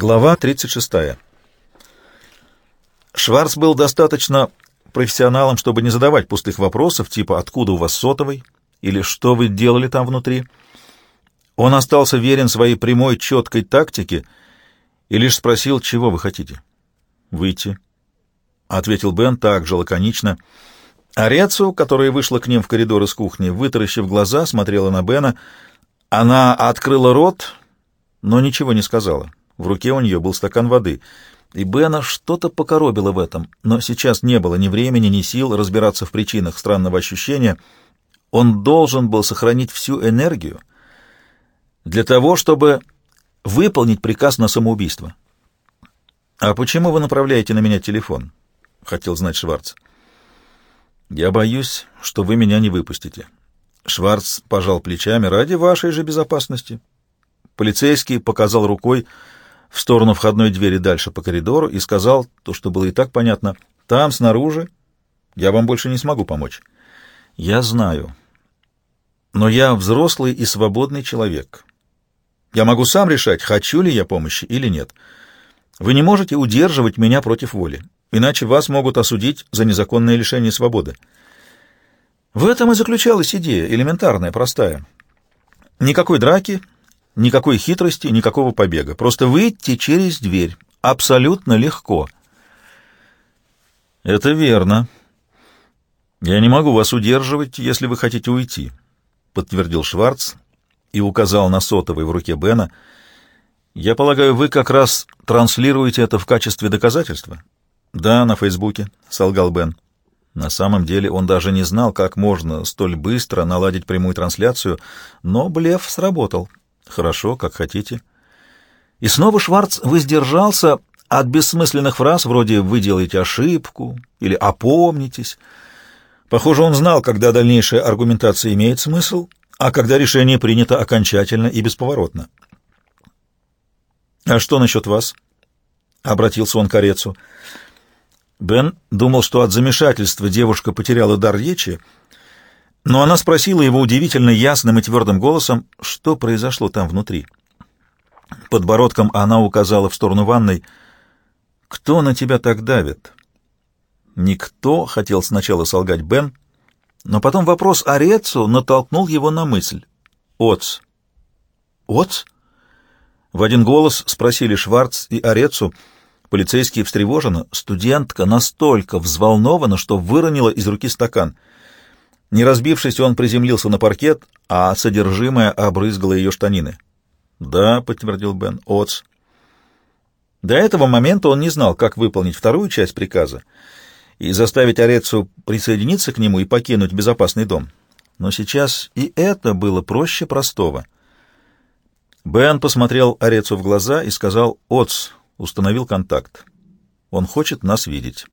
Глава 36. Шварц был достаточно профессионалом, чтобы не задавать пустых вопросов, типа «Откуда у вас сотовый?» или «Что вы делали там внутри?». Он остался верен своей прямой, четкой тактике и лишь спросил, чего вы хотите. «Выйти», — ответил Бен так же лаконично. Арецу, которая вышла к ним в коридор из кухни, вытаращив глаза, смотрела на Бена. Она открыла рот, но ничего не сказала. В руке у нее был стакан воды, и Бена что-то покоробило в этом, но сейчас не было ни времени, ни сил разбираться в причинах странного ощущения. Он должен был сохранить всю энергию для того, чтобы выполнить приказ на самоубийство. «А почему вы направляете на меня телефон?» — хотел знать Шварц. «Я боюсь, что вы меня не выпустите». Шварц пожал плечами ради вашей же безопасности. Полицейский показал рукой в сторону входной двери дальше по коридору и сказал то, что было и так понятно. «Там, снаружи, я вам больше не смогу помочь». «Я знаю. Но я взрослый и свободный человек. Я могу сам решать, хочу ли я помощи или нет. Вы не можете удерживать меня против воли, иначе вас могут осудить за незаконное лишение свободы». В этом и заключалась идея, элементарная, простая. Никакой драки, Никакой хитрости, никакого побега. Просто выйти через дверь. Абсолютно легко. Это верно. Я не могу вас удерживать, если вы хотите уйти, подтвердил Шварц и указал на сотовый в руке Бена. Я полагаю, вы как раз транслируете это в качестве доказательства? Да, на Фейсбуке, солгал Бен. На самом деле он даже не знал, как можно столь быстро наладить прямую трансляцию, но блеф сработал. Хорошо, как хотите. И снова Шварц воздержался от бессмысленных фраз вроде «вы делаете ошибку» или «опомнитесь». Похоже, он знал, когда дальнейшая аргументация имеет смысл, а когда решение принято окончательно и бесповоротно. «А что насчет вас?» — обратился он к Орецу. Бен думал, что от замешательства девушка потеряла дар речи, — но она спросила его удивительно ясным и твердым голосом, что произошло там внутри. Подбородком она указала в сторону ванной. «Кто на тебя так давит?» «Никто», — хотел сначала солгать Бен, но потом вопрос о Рецу натолкнул его на мысль. «Оц». «Оц?» В один голос спросили Шварц и Орецу. Полицейские встревожены. Студентка настолько взволнована, что выронила из руки стакан — не разбившись, он приземлился на паркет, а содержимое обрызгало ее штанины. «Да», — подтвердил Бен, — «Оц». До этого момента он не знал, как выполнить вторую часть приказа и заставить Орецу присоединиться к нему и покинуть безопасный дом. Но сейчас и это было проще простого. Бен посмотрел Орецу в глаза и сказал «Оц», установил контакт. «Он хочет нас видеть».